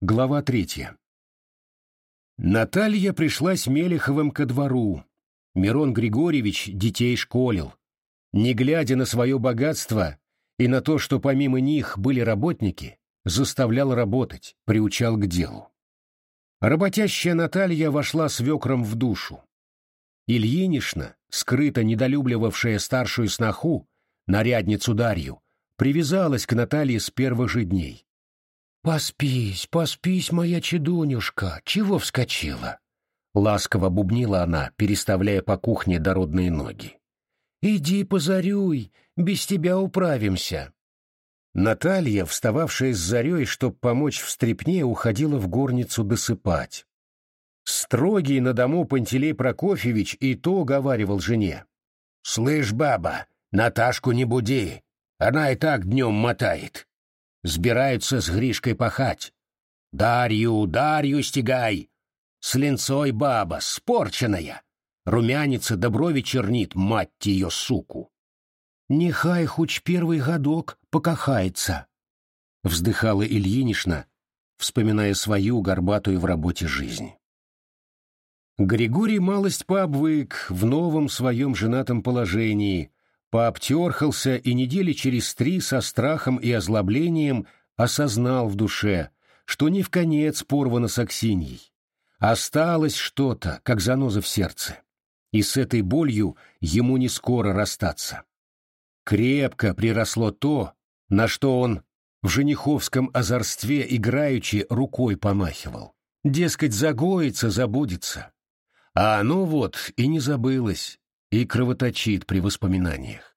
Глава третья. Наталья пришла с Мелеховым ко двору. Мирон Григорьевич детей школил. Не глядя на свое богатство и на то, что помимо них были работники, заставлял работать, приучал к делу. Работящая Наталья вошла с векром в душу. Ильинишна, скрыто недолюбливавшая старшую сноху, нарядницу Дарью, привязалась к Наталье с первых же дней. «Поспись, поспись, моя чедунюшка, чего вскочила?» Ласково бубнила она, переставляя по кухне дородные ноги. «Иди позарюй, без тебя управимся». Наталья, встававшая с зарей, чтоб помочь в стрепне, уходила в горницу досыпать. Строгий на дому Пантелей Прокофьевич и то говаривал жене. «Слышь, баба, Наташку не буди, она и так днем мотает. Сбираются с Гришкой пахать. Дарью, Дарью стегай! С линцой баба, спорченная. Румянится да брови чернит, мать ее, суку. Нехай хоть первый годок покахается, вздыхала Ильинишна, вспоминая свою горбатую в работе жизнь. Григорий малость пообвык в новом своем женатом положении, пообтерхался и недели через три со страхом и озлоблением осознал в душе, что не в конец порвано с Аксиньей. Осталось что-то, как заноза в сердце, и с этой болью ему не скоро расстаться. Крепко приросло то, на что он в жениховском озорстве играючи рукой помахивал. Дескать, загоится, забудется. А оно вот и не забылось, и кровоточит при воспоминаниях.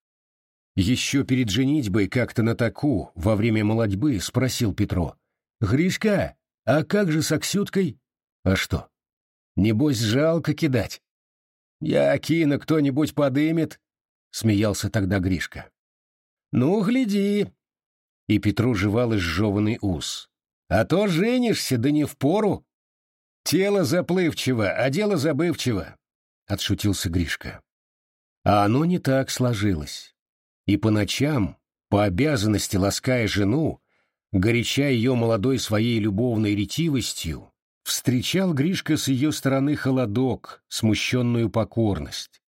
Еще перед женитьбой как-то на таку во время молодьбы спросил Петро. «Гришка, а как же с Аксюткой?» «А что? Небось, жалко кидать?» «Я кину, кто-нибудь подымет», — смеялся тогда Гришка. «Ну, гляди!» И Петру жевал изжеванный ус. «А то женишься, да не впору!» «Тело заплывчиво, а дело забывчиво», — отшутился Гришка. А оно не так сложилось. И по ночам, по обязанности лаская жену, горяча ее молодой своей любовной ретивостью, встречал Гришка с ее стороны холодок, смущенную покорность.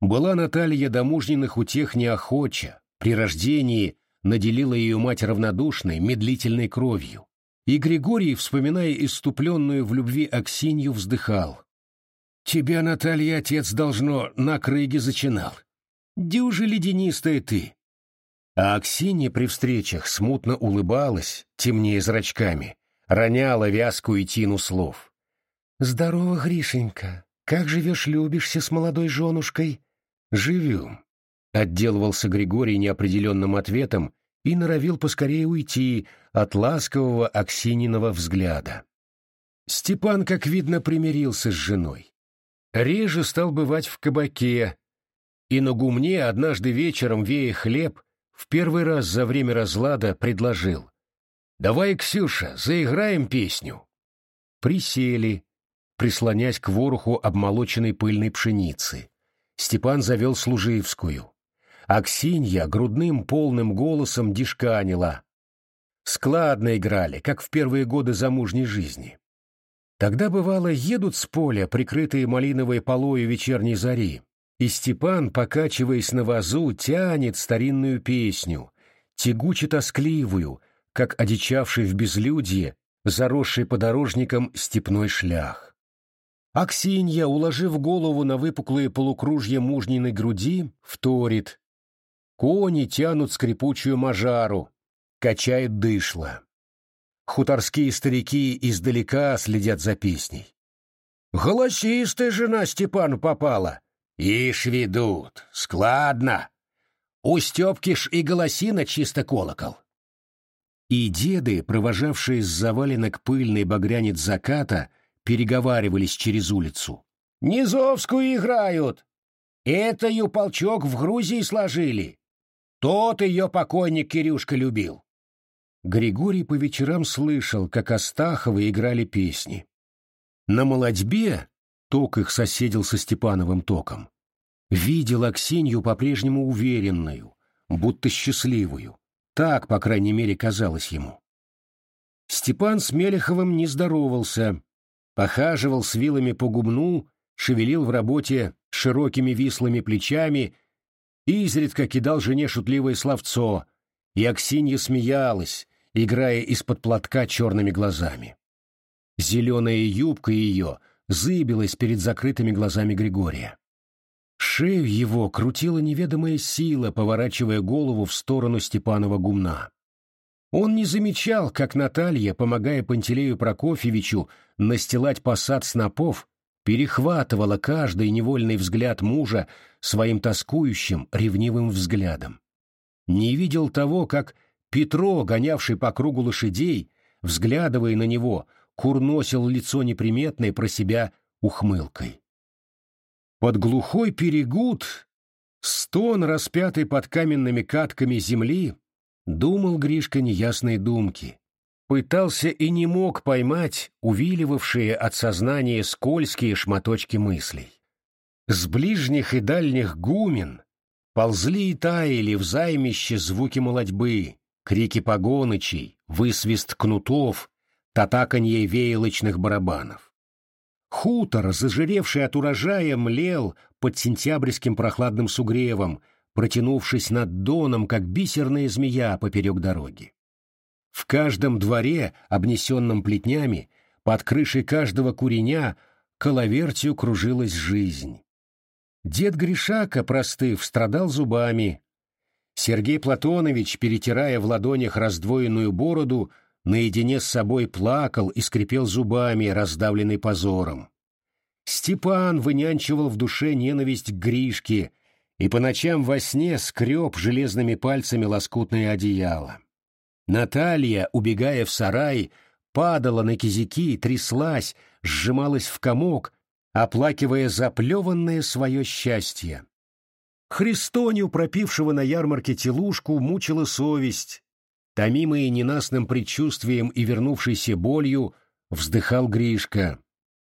Была Наталья до мужниных утех неохоча, при рождении наделила ее мать равнодушной, медлительной кровью. И Григорий, вспоминая иступленную в любви Аксинью, вздыхал. Тебя, Наталья, отец, должно, на крыге зачинал. Дюжи ледянистая ты. А Аксинья при встречах смутно улыбалась, темнее зрачками, роняла вязкую тину слов. «Здорово, Гришенька. Как живешь, любишься с молодой женушкой?» «Живем», — отделывался Григорий неопределенным ответом и норовил поскорее уйти от ласкового Аксининого взгляда. Степан, как видно, примирился с женой. Реже стал бывать в кабаке, и на гумне однажды вечером, вея хлеб, в первый раз за время разлада предложил. «Давай, Ксюша, заиграем песню». Присели, прислонясь к вороху обмолоченной пыльной пшеницы. Степан завел служивскую. Аксинья грудным полным голосом дишканила. Складно играли, как в первые годы замужней жизни. Тогда, бывало, едут с поля, прикрытые малиновой полою вечерней зари, и Степан, покачиваясь на вазу, тянет старинную песню, тягуче-тоскливую, как одичавший в безлюдье, заросший подорожником степной шлях. Аксинья, уложив голову на выпуклые полукружья мужниной груди, вторит. Кони тянут скрипучую мажару, качает дышло. Хуторские старики издалека следят за песней. «Голосистая жена Степану попала!» «Ишь ведут! Складно! У Степки ж и голосина чисто колокол!» И деды, провожавшие с заваленок пыльный багрянец заката, переговаривались через улицу. «Низовскую играют! Это ее полчок в Грузии сложили! Тот ее покойник Кирюшка любил!» Григорий по вечерам слышал, как Астаховы играли песни. На молодьбе ток их соседил со Степановым током. Видел Аксинью по-прежнему уверенную, будто счастливую. Так, по крайней мере, казалось ему. Степан с Мелеховым не здоровался, похаживал с вилами по гумну, шевелил в работе широкими вислыми плечами, изредка кидал жене шутливое словцо, и Аксинья смеялась, играя из-под платка черными глазами. Зеленая юбка ее зыбилась перед закрытыми глазами Григория. Шею его крутила неведомая сила, поворачивая голову в сторону Степанова гумна. Он не замечал, как Наталья, помогая Пантелею Прокофьевичу настилать посад снопов, перехватывала каждый невольный взгляд мужа своим тоскующим, ревнивым взглядом. Не видел того, как Петро, гонявший по кругу лошадей, взглядывая на него, курносил лицо неприметное про себя ухмылкой. Под глухой перегуд, стон, распятый под каменными катками земли, Думал Гришка неясные думки. Пытался и не мог поймать увиливавшие от сознания скользкие шматочки мыслей. С ближних и дальних гумен ползли и таяли в займище звуки молодьбы, крики погонычей, высвист кнутов, татаканье веялочных барабанов. Хутор, зажиревший от урожая, млел под сентябрьским прохладным сугревом, протянувшись над доном, как бисерная змея поперек дороги. В каждом дворе, обнесенном плетнями, под крышей каждого куреня, коловертью кружилась жизнь. Дед Гришака, простыв, страдал зубами. Сергей Платонович, перетирая в ладонях раздвоенную бороду, наедине с собой плакал и скрипел зубами, раздавленный позором. Степан вынянчивал в душе ненависть к Гришке, и по ночам во сне скреб железными пальцами лоскутное одеяло. Наталья, убегая в сарай, падала на кизяки, тряслась, сжималась в комок, оплакивая заплеванное свое счастье. Христоню, пропившего на ярмарке телушку, мучила совесть. Томимый ненастным предчувствием и вернувшейся болью, вздыхал Гришка.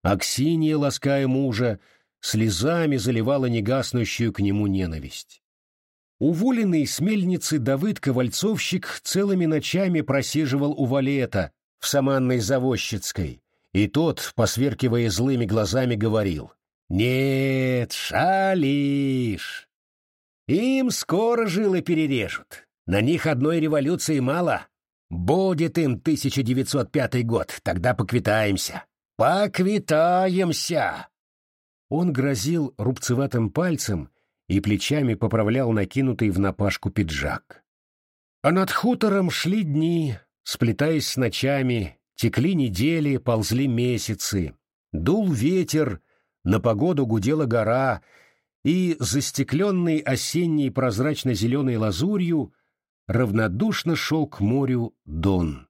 Аксинья, лаская мужа, слезами заливала негаснущую к нему ненависть. Уволенный с мельницы Давыд-ковальцовщик целыми ночами просиживал у валета в Саманной Завощицкой, и тот, посверкивая злыми глазами, говорил «Нет, шалишь! Им скоро жилы перережут, на них одной революции мало. Будет им 1905 год, тогда поквитаемся. Поквитаемся!» Он грозил рубцеватым пальцем и плечами поправлял накинутый в напашку пиджак. А над хутором шли дни, сплетаясь с ночами, текли недели, ползли месяцы. Дул ветер, на погоду гудела гора, и, застекленный осенней прозрачно-зеленой лазурью, равнодушно шел к морю Дон.